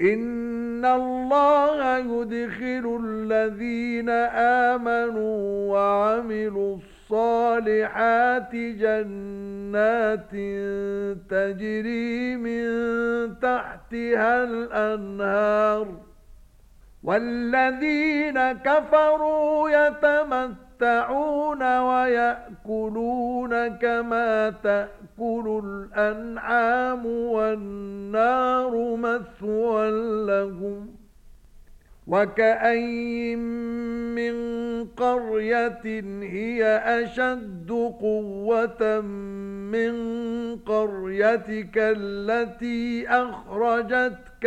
ان الله يدخل الذين امنوا وعملوا الصالحات جنات تجري من تحتها الانهار والذين كفروا يتمتعون ويأكلون كما تأكل تأكل الأنعام والنار مثوى لهم وكأي من قرية هي أشد قوة من قريتك التي أخرجتك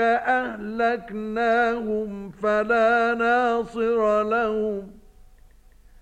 أهلكناهم فلا ناصر لهم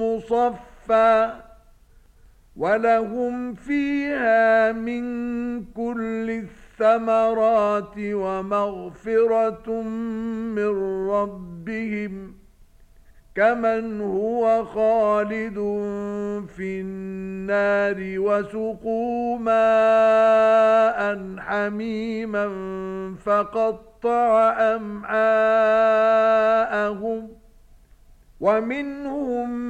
مصفا ولهم فيها من كل الثمرات ومغفرة من ربهم كمن هو خالد في النار وسقوا ماء حميما فقطع أمعاءهم ومنهم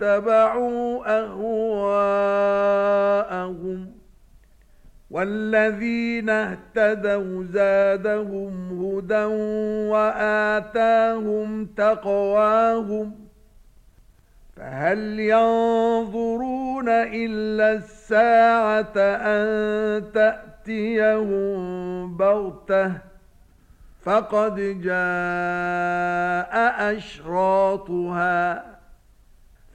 اتبعوا أهواءهم والذين اهتدوا زادهم هدى وآتاهم تقواهم فهل ينظرون إلا الساعة أن تأتيهم بغتة فقد جاء أشراطها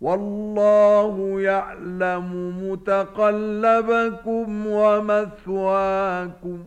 والله يعلم متقلبكم ومثواكم